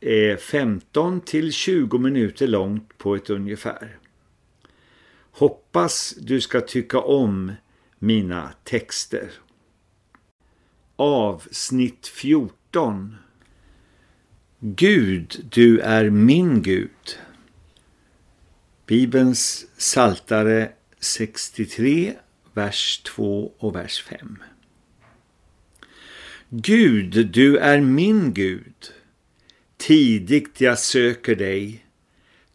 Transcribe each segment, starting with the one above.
är 15 till 20 minuter långt på ett ungefär. Hoppas du ska tycka om mina texter. Avsnitt 14 Gud, du är min Gud. Bibelns saltare 63, vers 2 och vers 5. Gud, du är min Gud. Tidigt jag söker dig,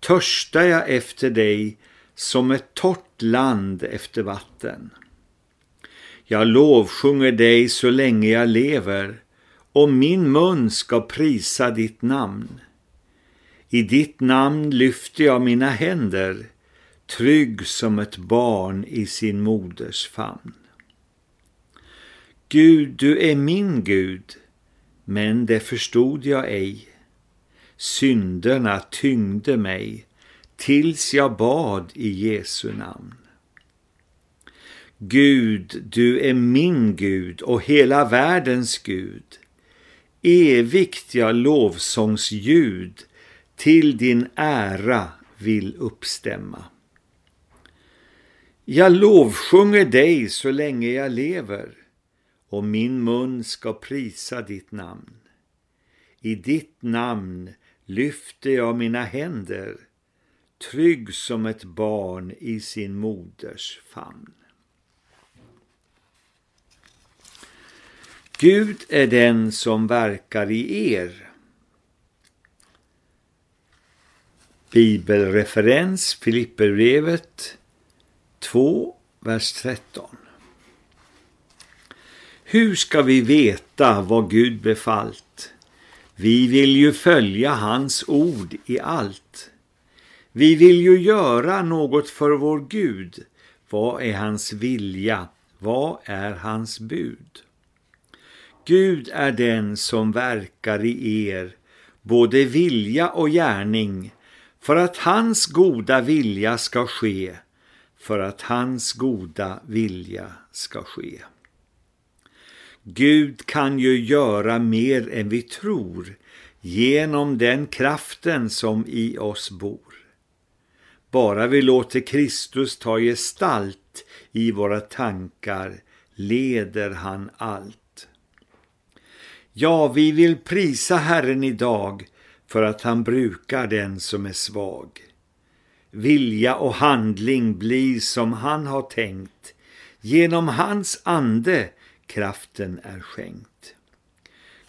törstar jag efter dig som ett torrt land efter vatten. Jag lovsjunger dig så länge jag lever och min mun ska prisa ditt namn. I ditt namn lyfter jag mina händer, trygg som ett barn i sin moders famn. Gud, du är min Gud, men det förstod jag ej. Synderna tyngde mig tills jag bad i Jesu namn. Gud, du är min Gud och hela världens Gud. Evigt jag lovsångsljud till din ära vill uppstämma. Jag lovsjunger dig så länge jag lever och min mun ska prisa ditt namn. I ditt namn lyfter jag mina händer, trygg som ett barn i sin moders famn. Gud är den som verkar i er. Bibelreferens Filipperbrevet 2, vers 13. Hur ska vi veta vad Gud befallt? Vi vill ju följa hans ord i allt. Vi vill ju göra något för vår Gud. Vad är hans vilja? Vad är hans bud? Gud är den som verkar i er, både vilja och gärning, för att hans goda vilja ska ske, för att hans goda vilja ska ske. Gud kan ju göra mer än vi tror genom den kraften som i oss bor. Bara vi låter Kristus ta gestalt i våra tankar leder han allt. Ja, vi vill prisa Herren idag för att han brukar den som är svag. Vilja och handling blir som han har tänkt. Genom hans ande kraften är skänkt.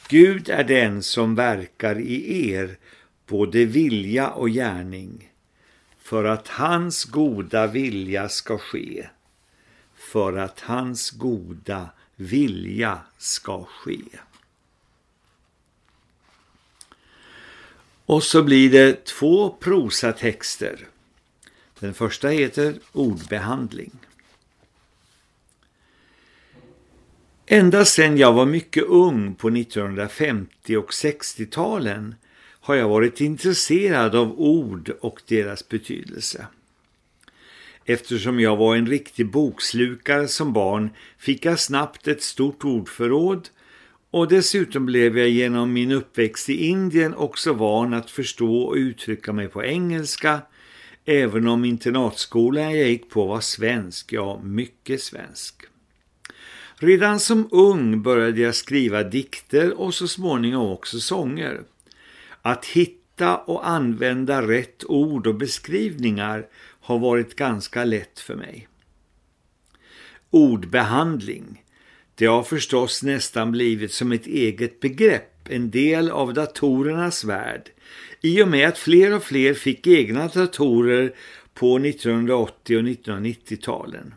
Gud är den som verkar i er både vilja och gärning för att hans goda vilja ska ske. För att hans goda vilja ska ske. Och så blir det två prosatexter. Den första heter Ordbehandling. Ända sedan jag var mycket ung på 1950- och 60-talen har jag varit intresserad av ord och deras betydelse. Eftersom jag var en riktig bokslukare som barn fick jag snabbt ett stort ordförråd och dessutom blev jag genom min uppväxt i Indien också van att förstå och uttrycka mig på engelska även om internatskolan jag gick på var svensk, ja mycket svensk. Redan som ung började jag skriva dikter och så småningom också sånger. Att hitta och använda rätt ord och beskrivningar har varit ganska lätt för mig. Ordbehandling. Det har förstås nästan blivit som ett eget begrepp, en del av datorernas värld. I och med att fler och fler fick egna datorer på 1980- och 1990-talen.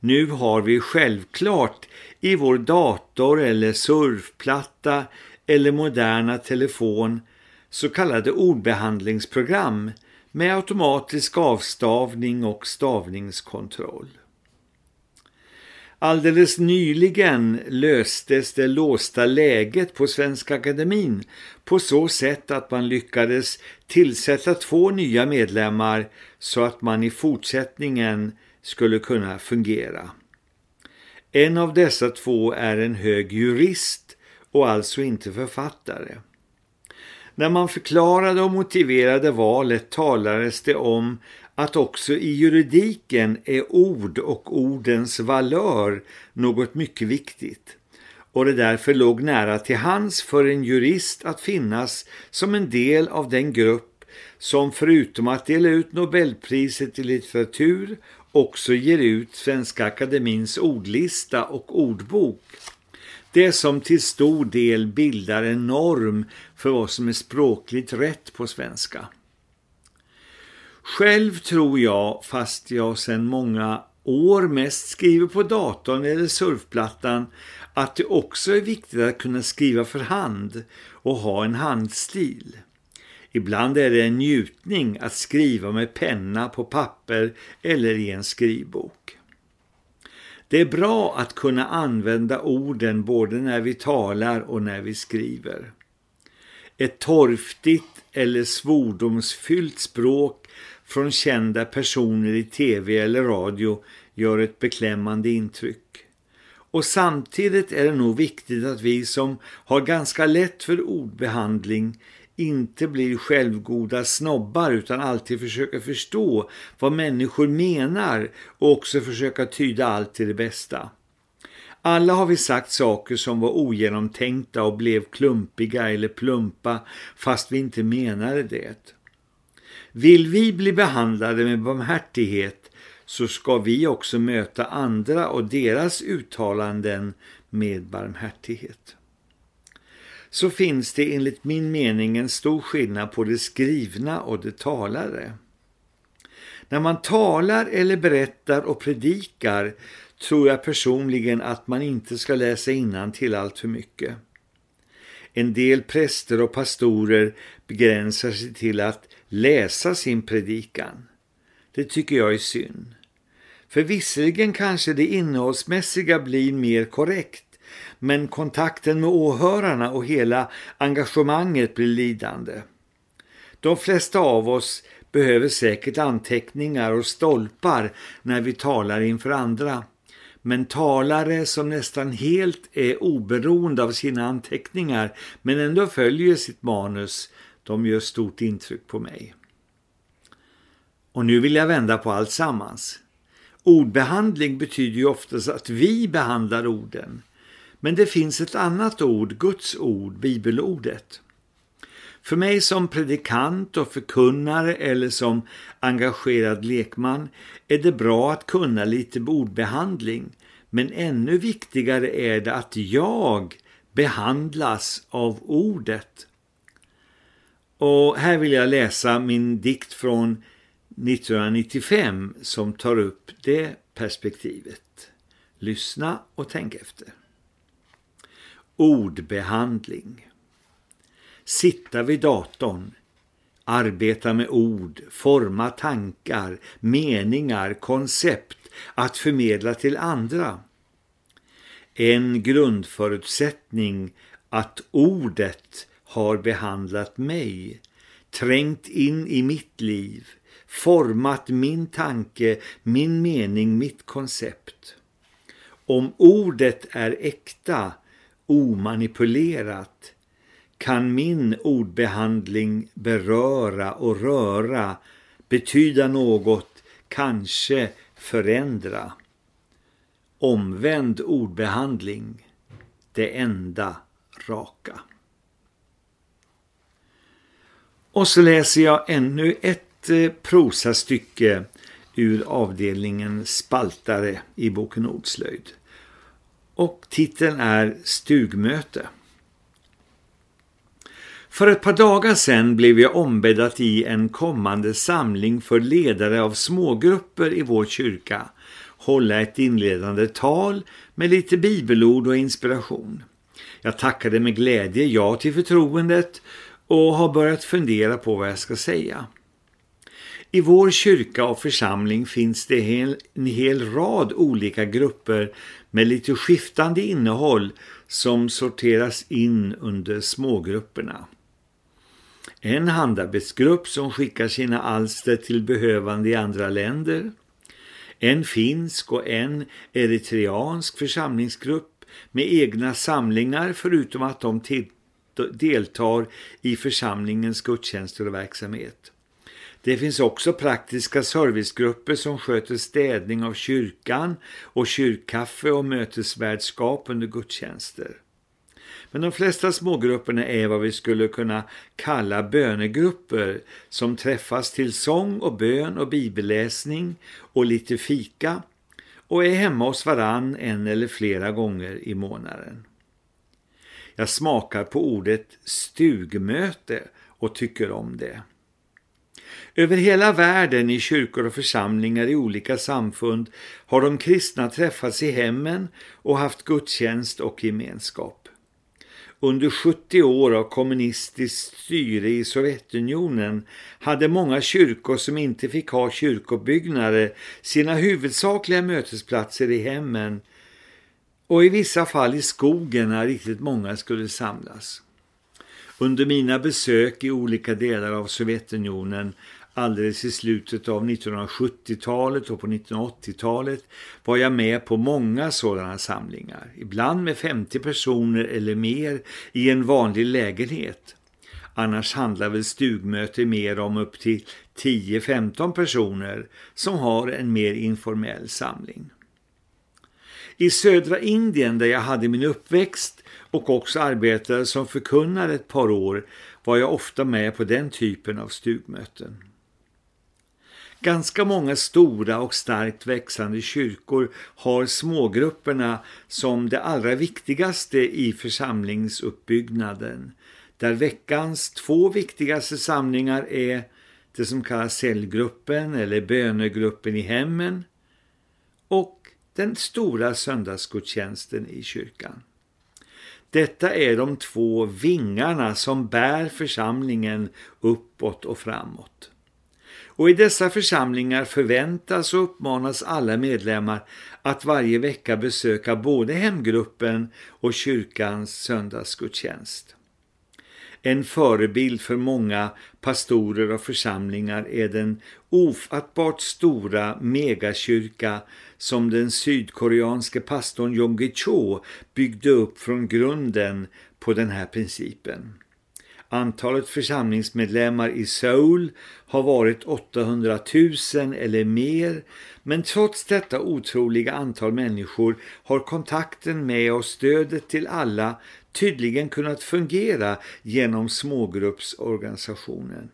Nu har vi självklart i vår dator eller surfplatta eller moderna telefon så kallade ordbehandlingsprogram med automatisk avstavning och stavningskontroll. Alldeles nyligen löstes det låsta läget på Svenska Akademin på så sätt att man lyckades tillsätta två nya medlemmar så att man i fortsättningen skulle kunna fungera. En av dessa två är en hög jurist och alltså inte författare. När man förklarade och motiverade valet talades det om att också i juridiken är ord och ordens valör något mycket viktigt och det därför låg nära till hands för en jurist att finnas som en del av den grupp som förutom att dela ut Nobelpriset i litteratur också ger ut Svenska Akademins ordlista och ordbok. Det som till stor del bildar en norm för vad som är språkligt rätt på svenska. Själv tror jag, fast jag sedan många år mest skriver på datorn eller surfplattan, att det också är viktigt att kunna skriva för hand och ha en handstil. Ibland är det en njutning att skriva med penna på papper eller i en skrivbok. Det är bra att kunna använda orden både när vi talar och när vi skriver. Ett torftigt eller svordomsfyllt språk från kända personer i tv eller radio gör ett beklämmande intryck. Och samtidigt är det nog viktigt att vi som har ganska lätt för ordbehandling inte blir självgoda snobbar utan alltid försöker förstå vad människor menar och också försöka tyda allt till det bästa. Alla har vi sagt saker som var ogenomtänkta och blev klumpiga eller plumpa fast vi inte menade det. Vill vi bli behandlade med barmhärtighet så ska vi också möta andra och deras uttalanden med barmhärtighet så finns det enligt min mening en stor skillnad på det skrivna och det talade. När man talar eller berättar och predikar tror jag personligen att man inte ska läsa innan till allt för mycket. En del präster och pastorer begränsar sig till att läsa sin predikan. Det tycker jag är synd. För visserligen kanske det innehållsmässiga blir mer korrekt men kontakten med åhörarna och hela engagemanget blir lidande. De flesta av oss behöver säkert anteckningar och stolpar när vi talar inför andra. Men talare som nästan helt är oberoende av sina anteckningar men ändå följer sitt manus, de gör stort intryck på mig. Och nu vill jag vända på allt sammans. Ordbehandling betyder ju oftast att vi behandlar orden. Men det finns ett annat ord, Guds ord, bibelordet. För mig som predikant och förkunnare eller som engagerad lekman är det bra att kunna lite ordbehandling. Men ännu viktigare är det att jag behandlas av ordet. Och här vill jag läsa min dikt från 1995 som tar upp det perspektivet. Lyssna och tänk efter. Ordbehandling. Sitta vid datorn. Arbeta med ord, forma tankar, meningar, koncept att förmedla till andra. En grundförutsättning att ordet har behandlat mig, trängt in i mitt liv, format min tanke, min mening, mitt koncept. Om ordet är äkta omanipulerat kan min ordbehandling beröra och röra, betyda något, kanske förändra. Omvänd ordbehandling, det enda raka. Och så läser jag ännu ett eh, prosastycke ur avdelningen Spaltare i boken Ordslöjd. Och titeln är Stugmöte. För ett par dagar sedan blev jag ombedd att i en kommande samling för ledare av smågrupper i vår kyrka hålla ett inledande tal med lite bibelord och inspiration. Jag tackade med glädje ja till förtroendet och har börjat fundera på vad jag ska säga. I vår kyrka och församling finns det en hel rad olika grupper med lite skiftande innehåll som sorteras in under smågrupperna. En handarbetsgrupp som skickar sina alster till behövande i andra länder. En finsk och en eritreansk församlingsgrupp med egna samlingar förutom att de deltar i församlingens gudstjänster och verksamhet. Det finns också praktiska servicegrupper som sköter städning av kyrkan och kyrkkaffe och mötesvärdskap under gudstjänster. Men de flesta smågrupperna är vad vi skulle kunna kalla bönegrupper som träffas till sång och bön och bibelläsning och lite fika och är hemma hos varann en eller flera gånger i månaden. Jag smakar på ordet stugmöte och tycker om det. Över hela världen i kyrkor och församlingar i olika samfund har de kristna träffats i hemmen och haft gudstjänst och gemenskap. Under 70 år av kommunistiskt styre i Sovjetunionen hade många kyrkor som inte fick ha kyrkobyggnader sina huvudsakliga mötesplatser i hemmen och i vissa fall i skogen när riktigt många skulle samlas. Under mina besök i olika delar av Sovjetunionen alldeles i slutet av 1970-talet och på 1980-talet var jag med på många sådana samlingar. Ibland med 50 personer eller mer i en vanlig lägenhet. Annars handlar väl stugmöte mer om upp till 10-15 personer som har en mer informell samling. I södra Indien där jag hade min uppväxt och också arbetade som förkunnare ett par år var jag ofta med på den typen av stugmöten. Ganska många stora och starkt växande kyrkor har smågrupperna som det allra viktigaste i församlingsuppbyggnaden. Där veckans två viktigaste samlingar är det som kallas cellgruppen eller bönegruppen i hemmen och den stora söndagsgudstjänsten i kyrkan. Detta är de två vingarna som bär församlingen uppåt och framåt. Och i dessa församlingar förväntas och uppmanas alla medlemmar att varje vecka besöka både hemgruppen och kyrkans söndagsgudstjänst. En förebild för många pastorer och församlingar är den ofattbart stora megakyrka som den sydkoreanske pastorn Jong Gi-cho byggde upp från grunden på den här principen. Antalet församlingsmedlemmar i Seoul har varit 800 000 eller mer men trots detta otroliga antal människor har kontakten med och stödet till alla tydligen kunnat fungera genom smågruppsorganisationen.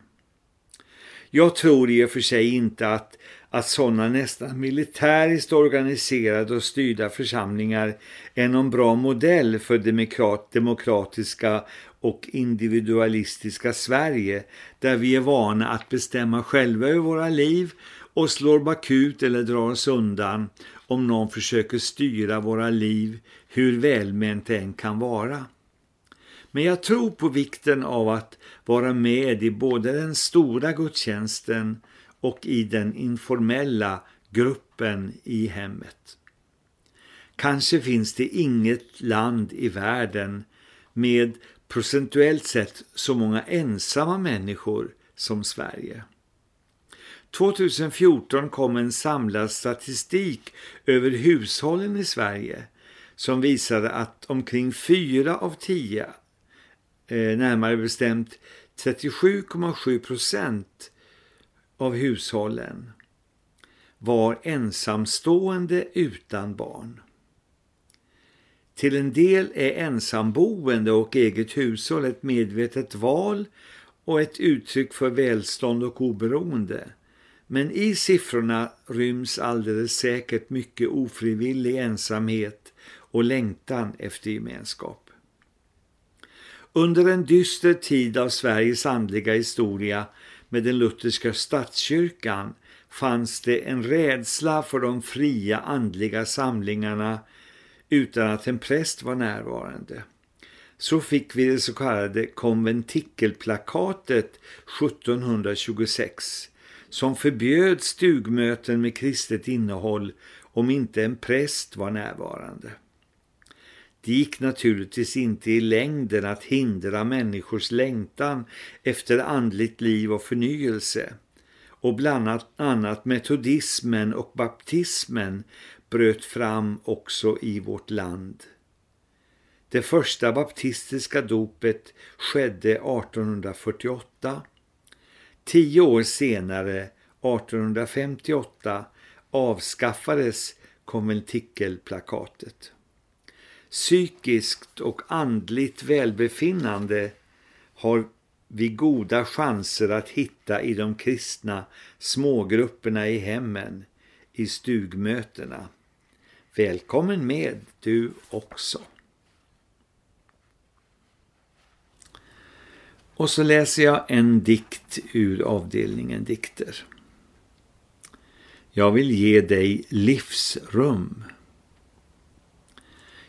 Jag tror i och för sig inte att, att sådana nästan militäriskt organiserade och styrda församlingar är någon bra modell för demokrat, demokratiska och individualistiska Sverige där vi är vana att bestämma själva över våra liv och slår bakut eller drar oss undan om någon försöker styra våra liv hur välment det än kan vara. Men jag tror på vikten av att vara med i både den stora gudstjänsten och i den informella gruppen i hemmet. Kanske finns det inget land i världen med procentuellt sett så många ensamma människor som Sverige. 2014 kom en samlad statistik över hushållen i Sverige som visade att omkring 4 av tio, eh, närmare bestämt 37,7 procent av hushållen var ensamstående utan barn. Till en del är ensamboende och eget hushåll ett medvetet val och ett uttryck för välstånd och oberoende. Men i siffrorna ryms alldeles säkert mycket ofrivillig ensamhet och längtan efter gemenskap. Under en dyster tid av Sveriges andliga historia med den lutherska statskyrkan fanns det en rädsla för de fria andliga samlingarna utan att en präst var närvarande. Så fick vi det så kallade konventikelplakatet 1726 som förbjöd stugmöten med kristet innehåll om inte en präst var närvarande. Det gick naturligtvis inte i längden att hindra människors längtan efter andligt liv och förnyelse och bland annat metodismen och baptismen bröt fram också i vårt land. Det första baptistiska dopet skedde 1848. Tio år senare, 1858, avskaffades konventikelplakatet. Psykiskt och andligt välbefinnande har vi goda chanser att hitta i de kristna smågrupperna i hemmen, i stugmötena. Välkommen med du också. Och så läser jag en dikt ur avdelningen dikter. Jag vill ge dig livsrum.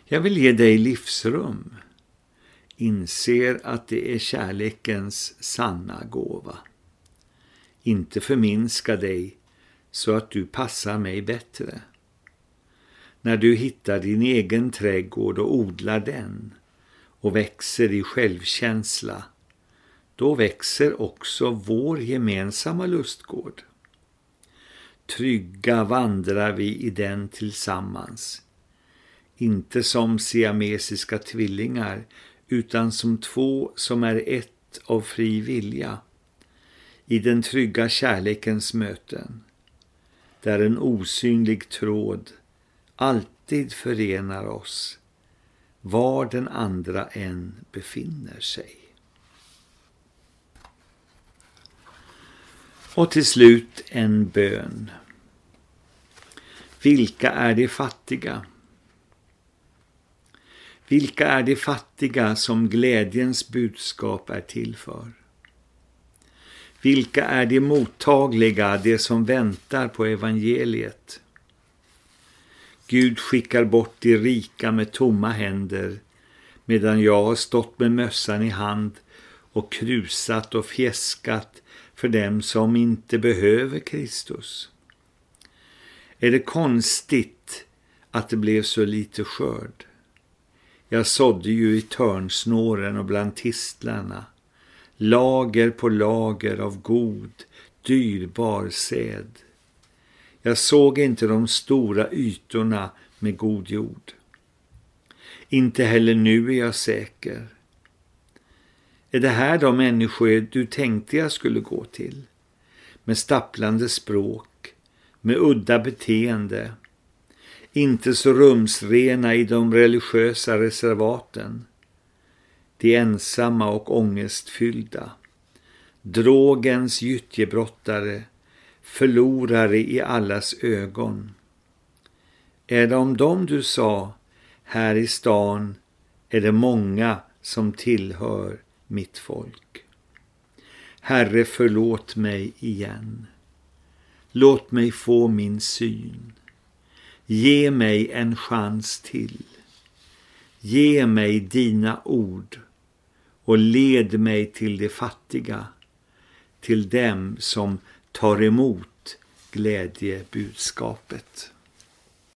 Jag vill ge dig livsrum. Inser att det är kärlekens sanna gåva. Inte förminska dig så att du passar mig bättre. När du hittar din egen trädgård och odlar den och växer i självkänsla, då växer också vår gemensamma lustgård. Trygga vandrar vi i den tillsammans inte som siamesiska tvillingar utan som två som är ett av fri vilja i den trygga kärlekens möten där en osynlig tråd alltid förenar oss var den andra än befinner sig. Och till slut en bön. Vilka är de fattiga? Vilka är de fattiga som glädjens budskap är till för? Vilka är de mottagliga, de som väntar på evangeliet? Gud skickar bort de rika med tomma händer medan jag har stått med mössan i hand och krusat och fjäskat för dem som inte behöver Kristus. Är det konstigt att det blev så lite skörd? Jag sådde ju i törnsnåren och bland tistlarna, lager på lager av god, dyrbar säd. Jag såg inte de stora ytorna med god jord. Inte heller nu är jag säker. Är det här de människor du tänkte jag skulle gå till? Med stapplande språk, med udda beteende, inte så rumsrena i de religiösa reservaten. De ensamma och ångestfyllda. Drogens gyttjebrottare, förlorare i allas ögon. Är det om dem du sa, här i stan är det många som tillhör mitt folk. Herre, förlåt mig igen. Låt mig få min syn. Ge mig en chans till. Ge mig dina ord och led mig till de fattiga, till dem som tar emot glädjebudskapet.